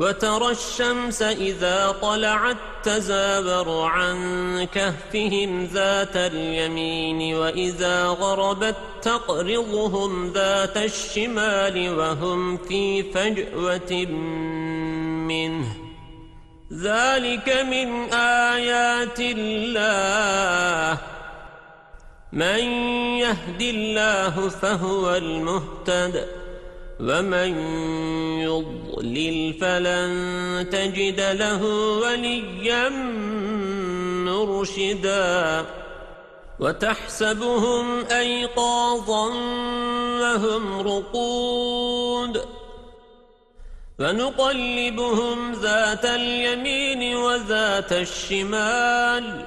وترى الشمس إذا طلعت تزابر عن كهفهم ذات اليمين وإذا غربت تقرضهم ذات الشمال وهم في فجوة منه. ذلك من آيات الله. من يهدي الله فهو المهتد. ومن يضلل فلن تجد له وليا مرشدا وتحسبهم أيقاظا وهم رقود فنقلبهم ذات اليمين وذات الشمال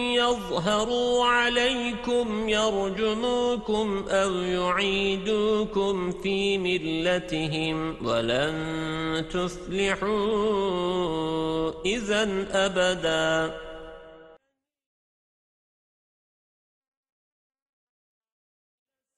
يظهروا عليكم يرجموكم أو يعيدوكم في ملتهم ولن تفلحوا إذا أبداً.